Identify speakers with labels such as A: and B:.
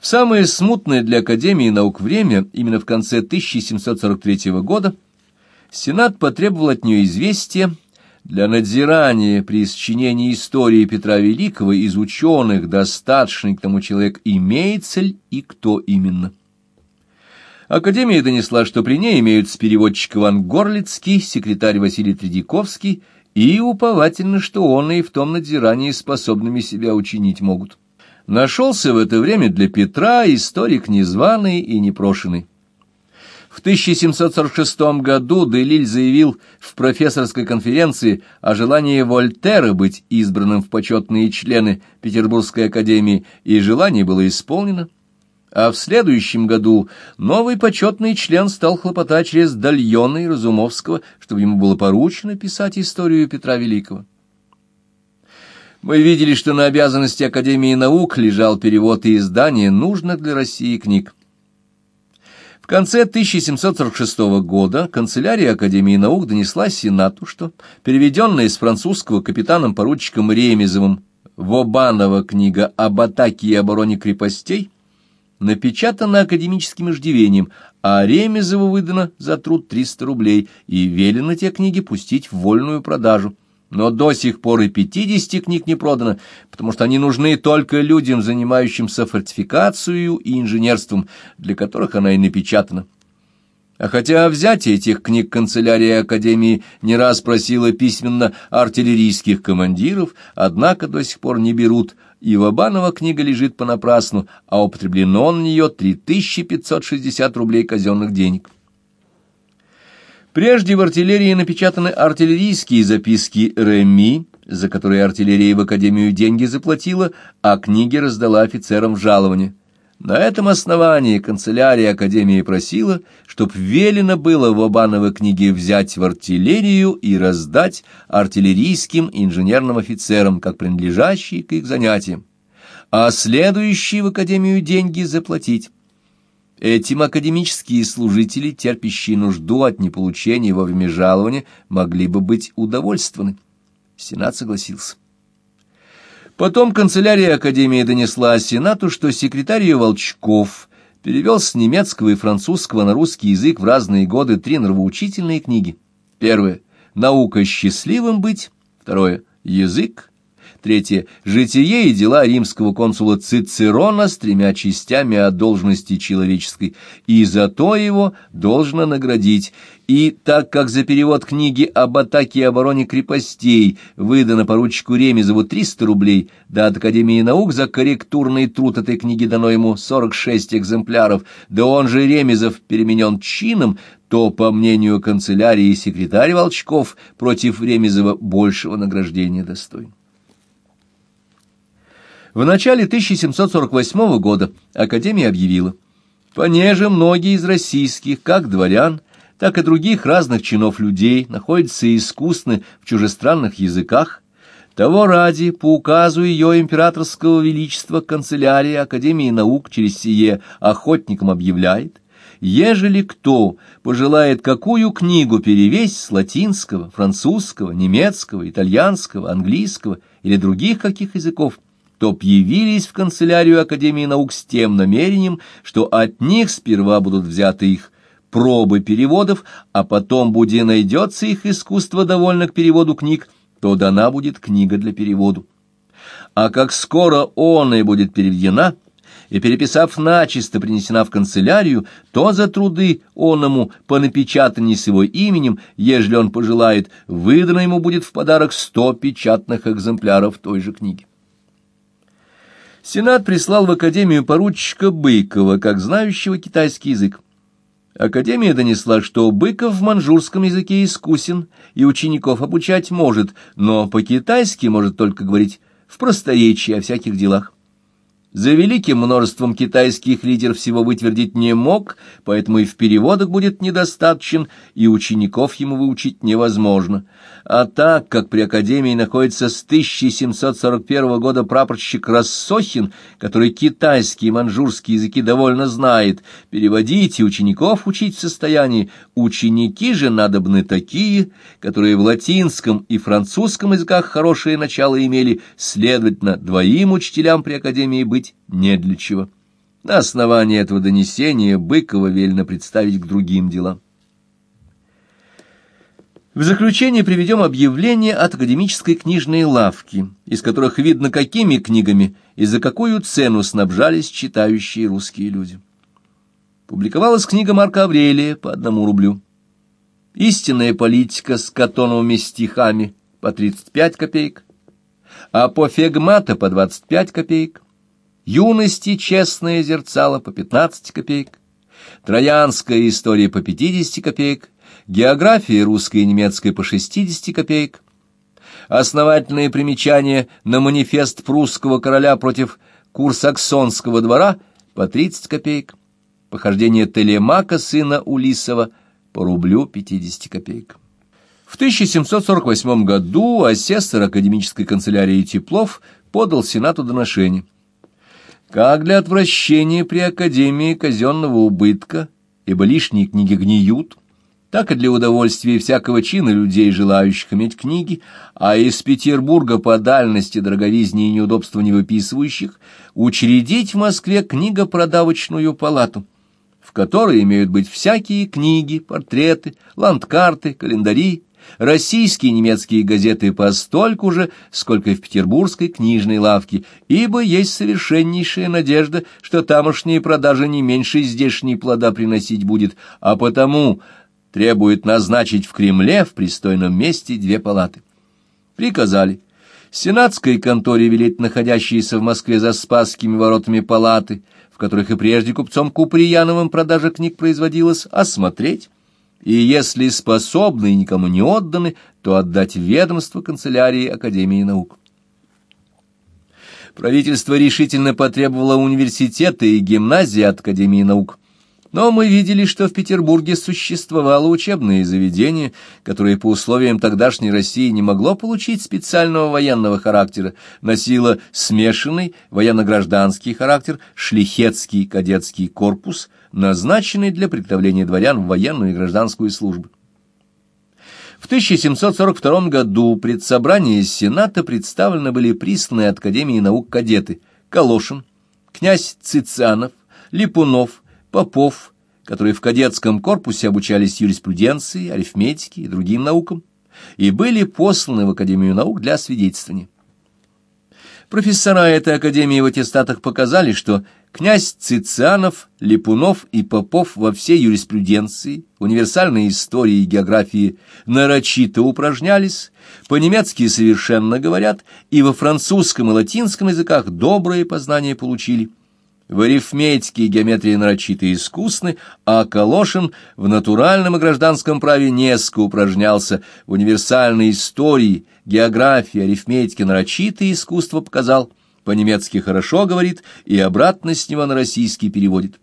A: В самое смутное для Академии наук время, именно в конце 1743 года, Сенат потребовал от нее известия для надзирания при сочинении истории Петра Великого из ученых, достаточный к тому человек, имеется ли и кто именно. Академия донесла, что при ней имеются переводчик Иван Горлицкий, секретарь Василий Тредяковский, и уповательно, что он и в том надзирании способными себя учинить могут. Нашелся в это время для Петра историк незваный и непрошенный. В 1746 году Делиль заявил в профессорской конференции о желании Вольтера быть избранным в почетные члены Петербургской академии, и желание было исполнено а в следующем году новый почетный член стал хлопотать через Дальона и Разумовского, чтобы ему было поручено писать историю Петра Великого. Мы видели, что на обязанности Академии наук лежал перевод и издание нужных для России книг. В конце 1746 года канцелярия Академии наук донесла Сенату, что переведенная из французского капитаном-поручиком Ремезовым Вобанова книга об атаке и обороне крепостей – напечатано академическим иждивением, а Ремезову выдано за труд 300 рублей и велено те книги пустить в вольную продажу. Но до сих пор и 50 книг не продано, потому что они нужны только людям, занимающимся фортификацией и инженерством, для которых она и напечатана. А хотя о взятии этих книг канцелярия Академии не раз просила письменно артиллерийских командиров, однако до сих пор не берут – и Вабанова книга лежит понапрасну, а употреблено на нее 3560 рублей казенных денег. Прежде в артиллерии напечатаны артиллерийские записки Реми, за которые артиллерия в Академию деньги заплатила, а книги раздала офицерам жалование. На этом основании канцелярия Академии просила, чтоб велено было в Обановой книге взять в артиллерию и раздать артиллерийским инженерным офицерам, как принадлежащие к их занятиям, а следующие в Академию деньги заплатить. Этим академические служители, терпящие нужду от неполучения во время жалования, могли бы быть удовольствованы. Сенат согласился. Потом канцелярия Академии донесла Сенату, что секретарь ее Волчков перевел с немецкого и французского на русский язык в разные годы три нравоучительные книги. Первое — «Наука счастливым быть», второе — «Язык», Третье. Житие и дела римского консула Цицерона с тремя частями о должности человеческой, и за то его должно наградить. И так как за перевод книги об атаке и обороне крепостей выдано поручику Ремезову 300 рублей, да от Академии наук за корректурный труд этой книги дано ему 46 экземпляров, да он же Ремезов переменен чином, то, по мнению канцелярии секретарь Волчков, против Ремезова большего награждения достоин. В начале 1748 года Академия объявила, понеже многие из российских, как дворян, так и других разных чинов людей находятся искусны в чужестранных языках, того ради, по указу ее императорского величества, канцелярия Академии наук через сие охотникам объявляет, ежели кто пожелает какую книгу перевесть с латинского, французского, немецкого, итальянского, английского или других каких языков, то явились в канцелярию Академии наук с тем намерением, что от них сперва будут взяты их пробы переводов, а потом, буде найдется их искусство довольно к переводу книг, то дана будет книга для переводу. А как скоро он и будет переведена, и, переписав начисто, принесена в канцелярию, то за труды оному по напечатанию с его именем, ежели он пожелает, выдано ему будет в подарок сто печатных экземпляров той же книги. Сенат прислал в Академию поручика Быкова, как знающего китайский язык. Академия донесла, что Быков в манжурском языке искусен и учеников обучать может, но по-китайски может только говорить в просторечии о всяких делах. За великим множеством китайских лидеров всего вытвердить не мог, поэтому и в переводах будет недостаточен, и учеников ему выучить невозможно. А так как при Академии находится с 1741 года прапорщик Рассохин, который китайский и манжурский языки довольно знает, переводить и учеников учить в состоянии, ученики же надобны такие, которые в латинском и французском языках хорошее начало имели, следовательно, двоим учителям при Академии быть быть не для чего. На основании этого донесения Быкова велено представить к другим делам. В заключение приведем объявление от академической книжной лавки, из которых видно, какими книгами и за какую цену снабжались читающие русские люди. Публиковалась книга Марка Аврелия по одному рублю. «Истинная политика» с катоновыми стихами по 35 копеек, «Апофегмата» по 25 копеек, «Юности честное зерцало» по 15 копеек, «Троянская история» по 50 копеек, география русская и немецкая по 60 копеек, основательные примечания на манифест прусского короля против курсаксонского двора по 30 копеек, похождение Телемака, сына Улисова, по рублю 50 копеек. В 1748 году асессор академической канцелярии Теплов подал Сенату доношение. Как для отвращения при Академии казенного убытка, ибо лишние книги гниют, так и для удовольствия всякого чина людей, желающих иметь книги, а из Петербурга по дальности, дороговизне и неудобства не выписывающих, учредить в Москве книгопродавочную палату, в которой имеют быть всякие книги, портреты, ландкарты, календари, российские и немецкие газеты постольку же, сколько и в петербургской книжной лавке, ибо есть совершеннейшая надежда, что тамошние продажи не меньше здешней плода приносить будет, а потому требует назначить в Кремле в пристойном месте две палаты. Приказали. Сенатской конторе велеть находящиеся в Москве за Спасскими воротами палаты, в которых и прежде купцом Куприяновым продажа книг производилась, осмотреть, и если способны и никому не отданы, то отдать ведомство канцелярии Академии наук. Правительство решительно потребовало университета и гимназии от Академии наук но мы видели, что в Петербурге существовало учебное заведение, которое по условиям тогдашней России не могло получить специального военного характера, носило смешанный военно-гражданский характер, шлихетский кадетский корпус, назначенный для приготовления дворян в военную и гражданскую службы. В 1742 году пред собранием Сената представлены были присланные от Академии наук кадеты Калошин, князь Цицианов, Липунов, попов, которые в кадетском корпусе обучались юриспруденции, арифметике и другим наукам, и были посланы в Академию наук для свидетельствования. Профессора этой академии в аттестатах показали, что князь Цицианов, Липунов и Попов во всей юриспруденции, универсальной истории и географии нарочито упражнялись, по-немецки совершенно говорят, и во французском и латинском языках добрые познания получили – в арифметике и геометрии нарочито искусны, а Калошин в натуральном и гражданском праве несколько упражнялся, в универсальной истории, географии, арифметике нарочито искусство показал, по-немецки хорошо говорит и обратно с него на российский переводит.